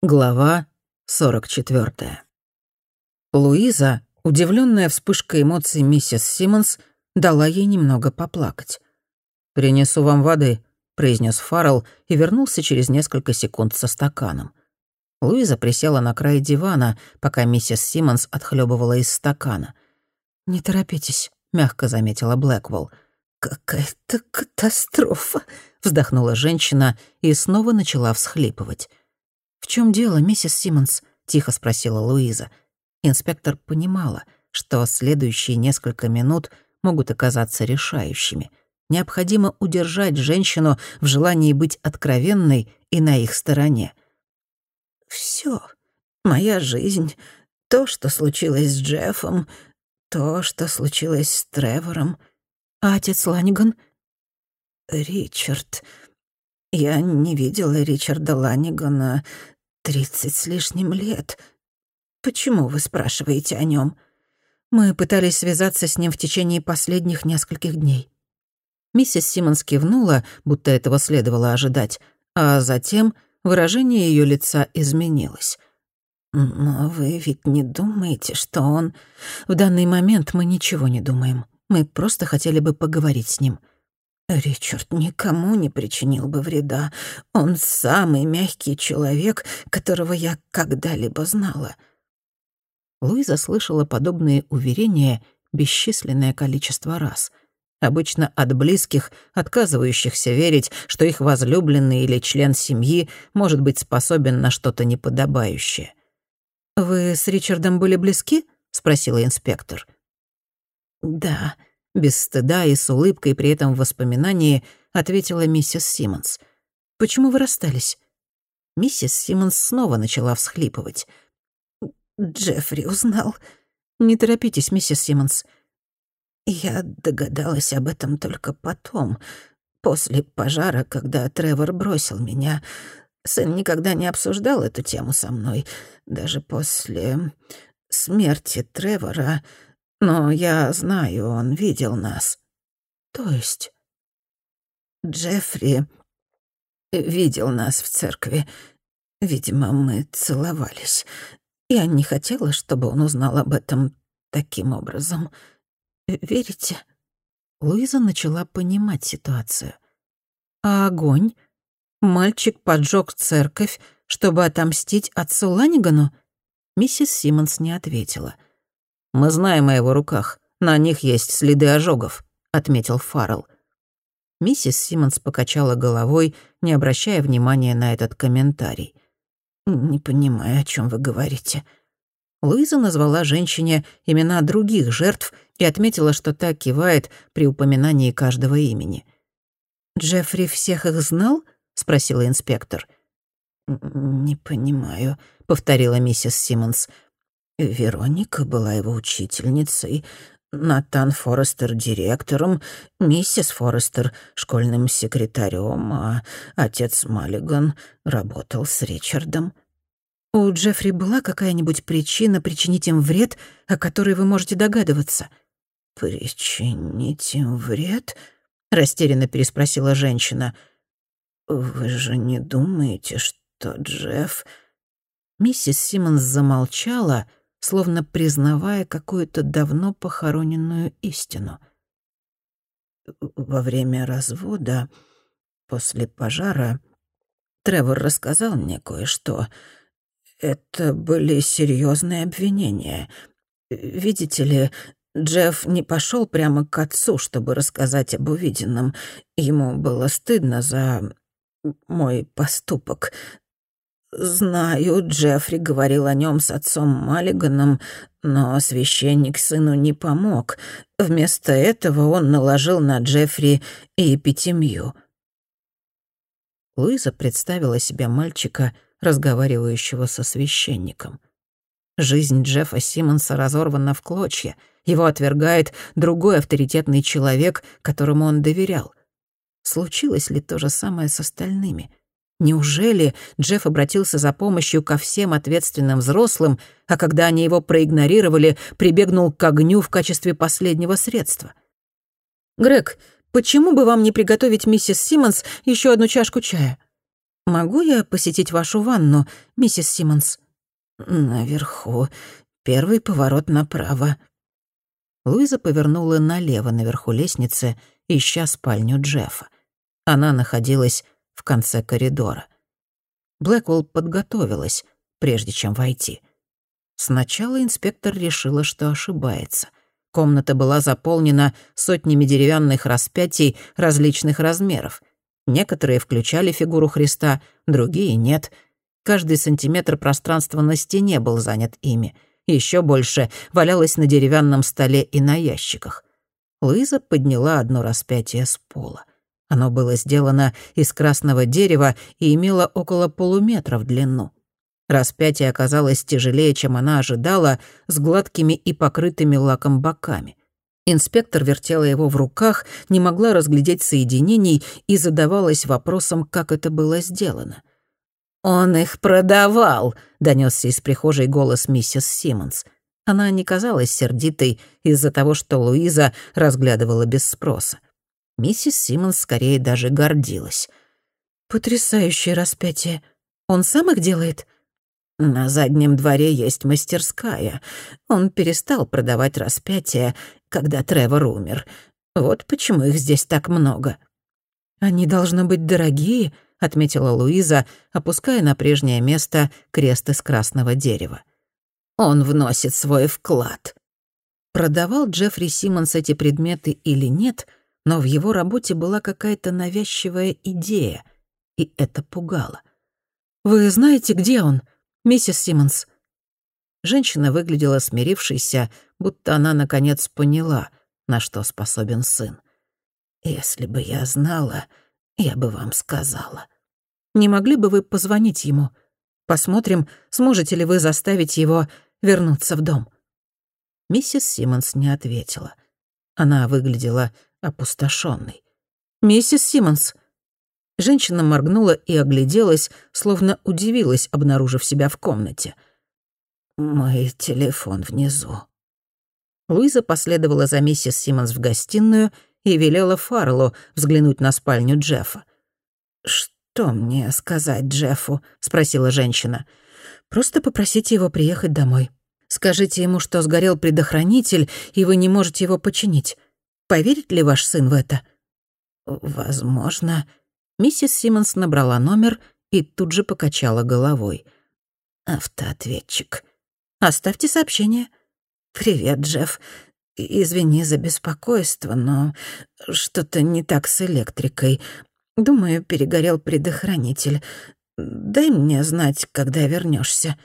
Глава 44. Луиза, удивленная вспышкой эмоций миссис Симмонс, дала ей немного поплакать. «Принесу вам воды», — произнес Фаррелл и вернулся через несколько секунд со стаканом. Луиза присела на край дивана, пока миссис Симмонс отхлебывала из стакана. «Не торопитесь», — мягко заметила Блэквелл. «Какая-то катастрофа», — вздохнула женщина и снова начала всхлипывать. «В чем дело, миссис Симмонс?» — тихо спросила Луиза. Инспектор понимала, что следующие несколько минут могут оказаться решающими. Необходимо удержать женщину в желании быть откровенной и на их стороне. Все, моя жизнь, то, что случилось с Джеффом, то, что случилось с Тревором. А отец Ланиган? Ричард. Я не видела Ричарда Ланигана тридцать с лишним лет. Почему вы спрашиваете о нем? Мы пытались связаться с ним в течение последних нескольких дней. Миссис Симмонс кивнула, будто этого следовало ожидать, а затем выражение ее лица изменилось. «Но вы ведь не думаете, что он...» «В данный момент мы ничего не думаем. Мы просто хотели бы поговорить с ним». Ричард никому не причинил бы вреда. Он самый мягкий человек, которого я когда-либо знала. Луиза слышала подобные уверения бесчисленное количество раз. Обычно от близких, отказывающихся верить, что их возлюбленный или член семьи может быть способен на что-то неподобающее. «Вы с Ричардом были близки?» — спросила инспектор. «Да», без стыда и с улыбкой при этом в воспоминании ответила миссис Симмонс. «Почему вы расстались?» Миссис Симмонс снова начала всхлипывать. «Джеффри узнал». «Не торопитесь, миссис Симмонс». «Я догадалась об этом только потом, после пожара, когда Тревор бросил меня. Сын никогда не обсуждал эту тему со мной, даже после смерти Тревора...» Но я знаю, он видел нас. То есть? Джеффри видел нас в церкви. Видимо, мы целовались. Я не хотела, чтобы он узнал об этом таким образом. Верите? Луиза начала понимать ситуацию. А огонь? Мальчик поджег церковь, чтобы отомстить отцу Ланигану? Миссис Симмонс не ответила — «Мы знаем о его руках. На них есть следы ожогов», — отметил Фаррелл. Миссис Симмонс покачала головой, не обращая внимания на этот комментарий. «Не понимаю, о чем вы говорите». Луиза назвала женщине имена других жертв и отметила, что та кивает при упоминании каждого имени. «Джеффри всех их знал?» — спросила инспектор. «Не понимаю», — повторила миссис Симмонс. Вероника была его учительницей, Натан Форестер — директором, миссис Форестер — школьным секретарем, а отец Маллиган работал с Ричардом. «У Джеффри была какая-нибудь причина причинить им вред, о которой вы можете догадываться?» «Причинить им вред?» — растерянно переспросила женщина. «Вы же не думаете, что Джефф...» Миссис Симмонс замолчала — словно признавая какую-то давно похороненную истину. Во время развода, после пожара, Тревор рассказал мне кое-что. Это были серьезные обвинения. Видите ли, Джефф не пошел прямо к отцу, чтобы рассказать об увиденном. Ему было стыдно за мой поступок. «Знаю, Джеффри говорил о нем с отцом Маллиганом, но священник сыну не помог. Вместо этого он наложил на Джеффри эпитемию». Луиза представила себе мальчика, разговаривающего со священником. Жизнь Джеффа Симмонса разорвана в клочья. Его отвергает другой авторитетный человек, которому он доверял. Случилось ли то же самое с остальными? Неужели Джефф обратился за помощью ко всем ответственным взрослым, а когда они его проигнорировали, прибегнул к огню в качестве последнего средства? «Грег, почему бы вам не приготовить миссис Симмонс еще одну чашку чая?» «Могу я посетить вашу ванну, миссис Симмонс?» «Наверху. Первый поворот направо». Луиза повернула налево наверху лестницы, ища спальню Джеффа. Она находилась в конце коридора. Блэквелл подготовилась, прежде чем войти. Сначала инспектор решила, что ошибается. Комната была заполнена сотнями деревянных распятий различных размеров. Некоторые включали фигуру Христа, другие — нет. Каждый сантиметр пространства на стене был занят ими. Еще больше валялось на деревянном столе и на ящиках. Луиза подняла одно распятие с пола. Оно было сделано из красного дерева и имело около полуметра в длину. Распятие оказалось тяжелее, чем она ожидала, с гладкими и покрытыми лаком боками. Инспектор вертела его в руках, не могла разглядеть соединений и задавалась вопросом, как это было сделано. «Он их продавал», — донесся из прихожей голос миссис Симмонс. Она не казалась сердитой из-за того, что Луиза разглядывала без спроса. Миссис Симмонс скорее даже гордилась. «Потрясающее распятие. Он сам их делает?» На заднем дворе есть мастерская. Он перестал продавать распятия, когда Тревор умер. Вот почему их здесь так много». «Они, должны быть, дорогие», — отметила Луиза, опуская на прежнее место крест из красного дерева. «Он вносит свой вклад». Продавал Джеффри Симмонс эти предметы или нет, но в его работе была какая-то навязчивая идея, и это пугало. «Вы знаете, где он?» «Миссис Симмонс». Женщина выглядела смирившейся, будто она, наконец, поняла, на что способен сын. «Если бы я знала, я бы вам сказала». «Не могли бы вы позвонить ему? Посмотрим, сможете ли вы заставить его вернуться в дом». Миссис Симмонс не ответила. Она выглядела опустошенной. «Миссис Симмонс», Женщина моргнула и огляделась, словно удивилась, обнаружив себя в комнате. «Мой телефон внизу». Луиза последовала за миссис Симмонс в гостиную и велела Фарлу взглянуть на спальню Джеффа. «Что мне сказать Джеффу?» — спросила женщина. «Просто попросите его приехать домой. Скажите ему, что сгорел предохранитель, и вы не можете его починить. Поверит ли ваш сын в это?» «Возможно», Миссис Симмонс набрала номер и тут же покачала головой. «Автоответчик. Оставьте сообщение. Привет, Джефф. Извини за беспокойство, но что-то не так с электрикой. Думаю, перегорел предохранитель. Дай мне знать, когда вернешься.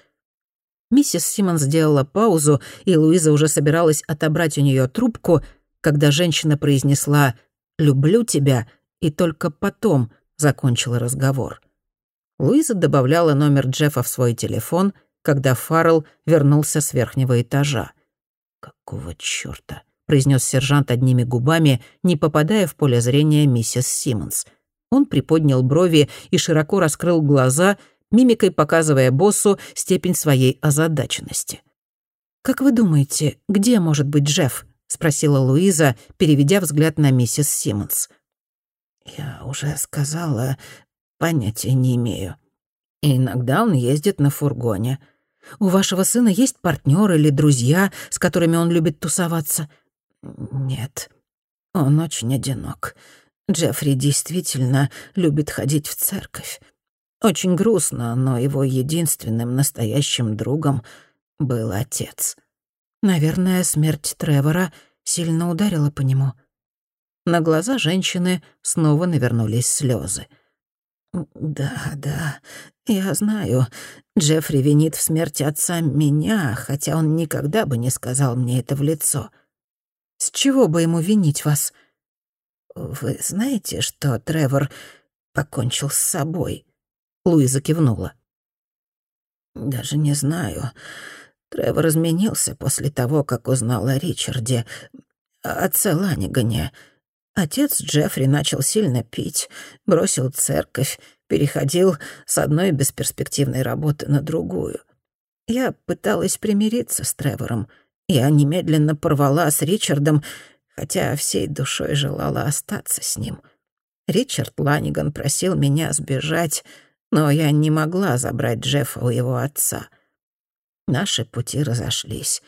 Миссис Симмонс сделала паузу, и Луиза уже собиралась отобрать у нее трубку, когда женщина произнесла «люблю тебя», и только потом — закончила разговор. Луиза добавляла номер Джеффа в свой телефон, когда Фаррелл вернулся с верхнего этажа. «Какого чёрта?» — произнес сержант одними губами, не попадая в поле зрения миссис Симмонс. Он приподнял брови и широко раскрыл глаза, мимикой показывая боссу степень своей озадаченности. «Как вы думаете, где может быть Джефф?» — спросила Луиза, переведя взгляд на миссис Симмонс. «Я уже сказала, понятия не имею. Иногда он ездит на фургоне. У вашего сына есть партнер или друзья, с которыми он любит тусоваться?» «Нет, он очень одинок. Джеффри действительно любит ходить в церковь. Очень грустно, но его единственным настоящим другом был отец. Наверное, смерть Тревора сильно ударила по нему. На глаза женщины снова навернулись слезы. «Да, да, я знаю. Джеффри винит в смерти отца меня, хотя он никогда бы не сказал мне это в лицо. С чего бы ему винить вас? Вы знаете, что Тревор покончил с собой?» Луиза кивнула. «Даже не знаю. Тревор изменился после того, как узнал о Ричарде, отце Ланигане». Отец Джеффри начал сильно пить, бросил церковь, переходил с одной бесперспективной работы на другую. Я пыталась примириться с Тревором. Я немедленно порвала с Ричардом, хотя всей душой желала остаться с ним. Ричард Ланиган просил меня сбежать, но я не могла забрать Джеффа у его отца. Наши пути разошлись.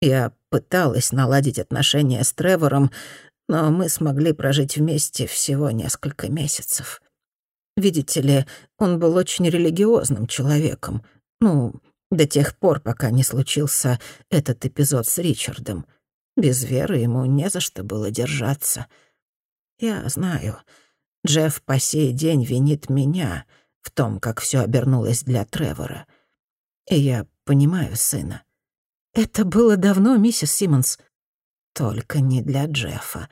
Я пыталась наладить отношения с Тревором, но мы смогли прожить вместе всего несколько месяцев. Видите ли, он был очень религиозным человеком. Ну, до тех пор, пока не случился этот эпизод с Ричардом. Без веры ему не за что было держаться. Я знаю, Джефф по сей день винит меня в том, как все обернулось для Тревора. И я понимаю сына. Это было давно, миссис Симмонс. Только не для Джеффа.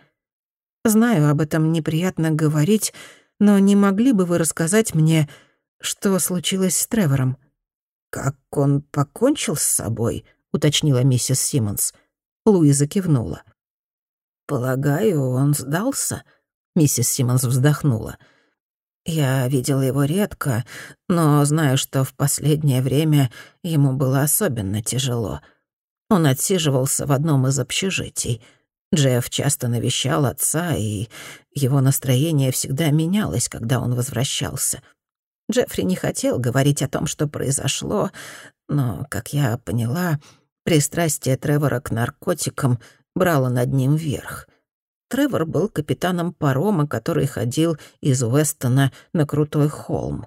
Знаю, об этом неприятно говорить, но не могли бы вы рассказать мне, что случилось с Тревором?» «Как он покончил с собой?» — уточнила миссис Симмонс. Луиза кивнула. «Полагаю, он сдался?» — миссис Симмонс вздохнула. «Я видела его редко, но знаю, что в последнее время ему было особенно тяжело. Он отсиживался в одном из общежитий — Джефф часто навещал отца, и его настроение всегда менялось, когда он возвращался. Джеффри не хотел говорить о том, что произошло, но, как я поняла, пристрастие Тревора к наркотикам брало над ним верх. Тревор был капитаном парома, который ходил из Уэстона на Крутой холм.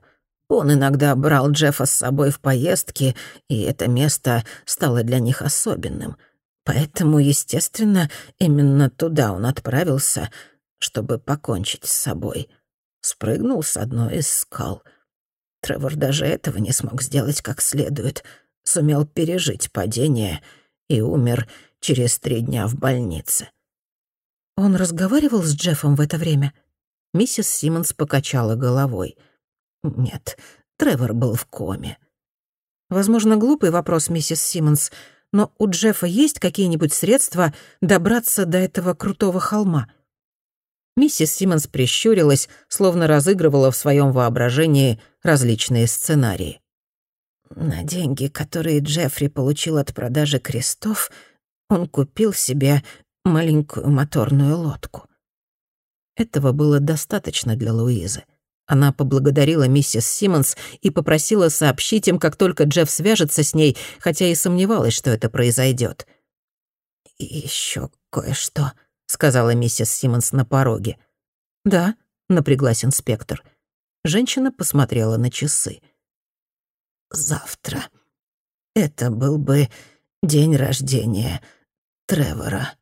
Он иногда брал Джеффа с собой в поездки, и это место стало для них особенным — Поэтому, естественно, именно туда он отправился, чтобы покончить с собой. Спрыгнул с одной из скал. Тревор даже этого не смог сделать как следует. Сумел пережить падение и умер через три дня в больнице. Он разговаривал с Джеффом в это время? Миссис Симмонс покачала головой. Нет, Тревор был в коме. Возможно, глупый вопрос, миссис Симмонс, но у Джеффа есть какие-нибудь средства добраться до этого крутого холма?» Миссис Симмонс прищурилась, словно разыгрывала в своем воображении различные сценарии. На деньги, которые Джеффри получил от продажи крестов, он купил себе маленькую моторную лодку. Этого было достаточно для Луизы. Она поблагодарила миссис Симмонс и попросила сообщить им, как только Джефф свяжется с ней, хотя и сомневалась, что это произойдет. «И ещё кое-что», — сказала миссис Симмонс на пороге. «Да», — напряглась инспектор. Женщина посмотрела на часы. «Завтра. Это был бы день рождения Тревора».